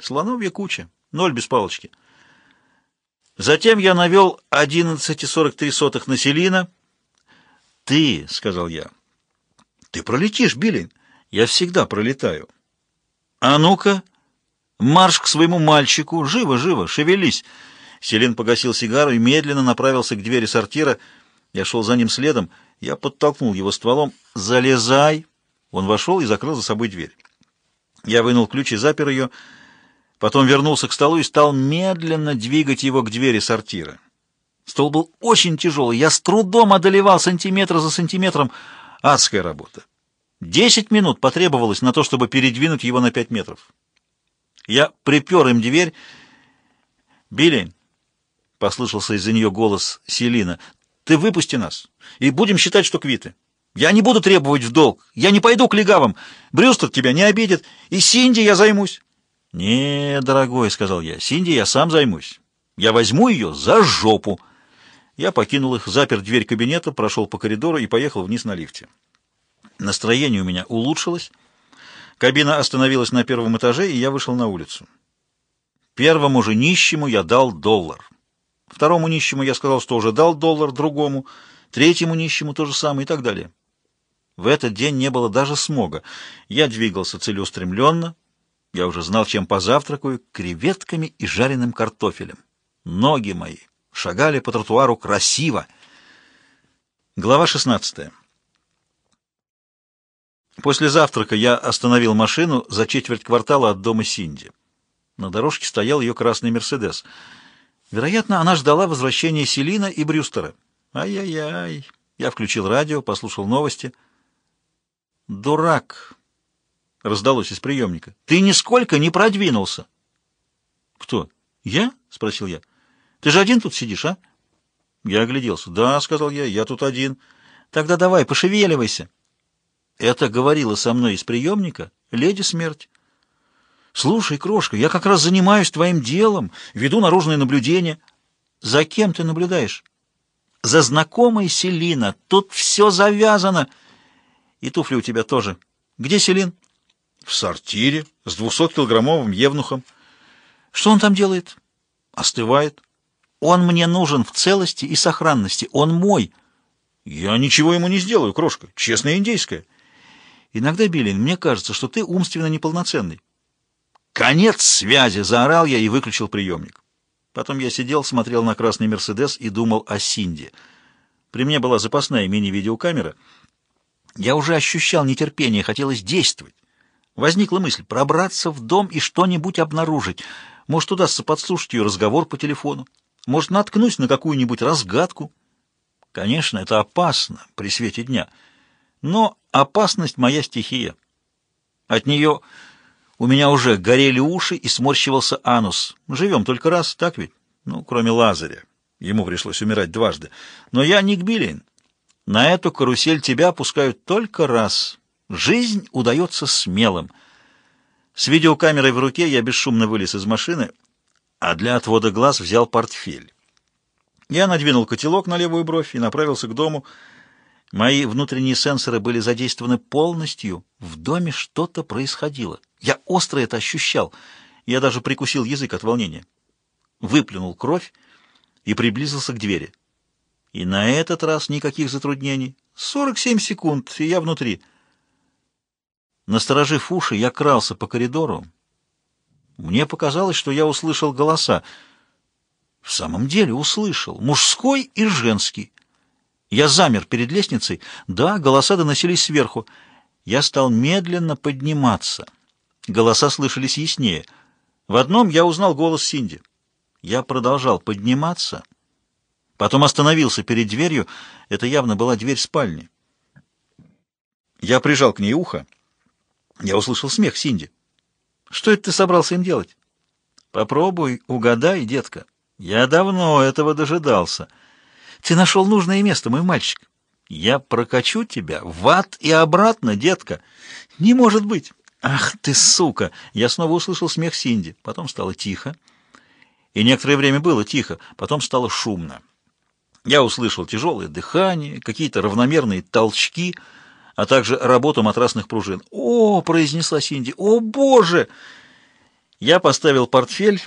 Слоновья куча. Ноль без палочки. Затем я навел 11,43 на Селина. «Ты», — сказал я, — «ты пролетишь, Билин. Я всегда пролетаю». «А ну-ка, марш к своему мальчику. Живо, живо, шевелись». Селин погасил сигару и медленно направился к двери сортира. Я шел за ним следом. Я подтолкнул его стволом. «Залезай!» Он вошел и закрыл за собой дверь. Я вынул ключ и запер ее. Потом вернулся к столу и стал медленно двигать его к двери сортира. Стол был очень тяжелый. Я с трудом одолевал сантиметр за сантиметром. Адская работа. Десять минут потребовалось на то, чтобы передвинуть его на пять метров. Я припер им дверь. «Билли», — послышался из-за нее голос Селина, — «ты выпусти нас, и будем считать, что квиты». Я не буду требовать в долг. Я не пойду к легавым. Брюстер тебя не обидит. И Синди я займусь. — Не, дорогой, — сказал я, — Синди я сам займусь. Я возьму ее за жопу. Я покинул их, запер дверь кабинета, прошел по коридору и поехал вниз на лифте. Настроение у меня улучшилось. Кабина остановилась на первом этаже, и я вышел на улицу. Первому же нищему я дал доллар. Второму нищему я сказал, что уже дал доллар, другому, третьему нищему то же самое и так далее. В этот день не было даже смога. Я двигался целеустремленно. Я уже знал, чем позавтракаю, креветками и жареным картофелем. Ноги мои шагали по тротуару красиво. Глава 16. После завтрака я остановил машину за четверть квартала от дома Синди. На дорожке стоял ее красный «Мерседес». Вероятно, она ждала возвращения Селина и Брюстера. Ай-яй-яй. Я включил радио, послушал новости — «Дурак!» — раздалось из приемника. «Ты нисколько не продвинулся!» «Кто? Я?» — спросил я. «Ты же один тут сидишь, а?» Я огляделся. «Да», — сказал я, — «я тут один». «Тогда давай, пошевеливайся». Это говорила со мной из приемника леди смерть. «Слушай, крошка, я как раз занимаюсь твоим делом, веду наружное наблюдение». «За кем ты наблюдаешь?» «За знакомой Селина. Тут все завязано». И туфли у тебя тоже. Где Селин? В сортире, с двухсоткилограммовым евнухом. Что он там делает? Остывает. Он мне нужен в целости и сохранности. Он мой. Я ничего ему не сделаю, крошка. Честная индейская. Иногда, Билин, мне кажется, что ты умственно неполноценный. Конец связи! Заорал я и выключил приемник. Потом я сидел, смотрел на красный «Мерседес» и думал о Синде. При мне была запасная мини-видеокамера — я уже ощущал нетерпение, хотелось действовать. Возникла мысль пробраться в дом и что-нибудь обнаружить. Может, удастся подслушать ее разговор по телефону. Может, наткнусь на какую-нибудь разгадку. Конечно, это опасно при свете дня. Но опасность — моя стихия. От нее у меня уже горели уши и сморщивался анус. Живем только раз, так ведь? Ну, кроме Лазаря. Ему пришлось умирать дважды. Но я не Гбилин. На эту карусель тебя пускают только раз. Жизнь удается смелым. С видеокамерой в руке я бесшумно вылез из машины, а для отвода глаз взял портфель. Я надвинул котелок на левую бровь и направился к дому. Мои внутренние сенсоры были задействованы полностью. В доме что-то происходило. Я остро это ощущал. Я даже прикусил язык от волнения. Выплюнул кровь и приблизился к двери. И на этот раз никаких затруднений. 47 секунд, и я внутри. Насторожив уши, я крался по коридору. Мне показалось, что я услышал голоса. В самом деле услышал. Мужской и женский. Я замер перед лестницей. Да, голоса доносились сверху. Я стал медленно подниматься. Голоса слышались яснее. В одном я узнал голос Синди. Я продолжал подниматься — Потом остановился перед дверью. Это явно была дверь спальни. Я прижал к ней ухо. Я услышал смех Синди. «Что это ты собрался им делать?» «Попробуй, угадай, детка. Я давно этого дожидался. Ты нашел нужное место, мой мальчик. Я прокачу тебя в ад и обратно, детка. Не может быть!» «Ах ты, сука!» Я снова услышал смех Синди. Потом стало тихо. И некоторое время было тихо. Потом стало шумно. Я услышал тяжелое дыхание, какие-то равномерные толчки, а также работу матрасных пружин. «О!» — произнесла Синди. «О, Боже!» Я поставил портфель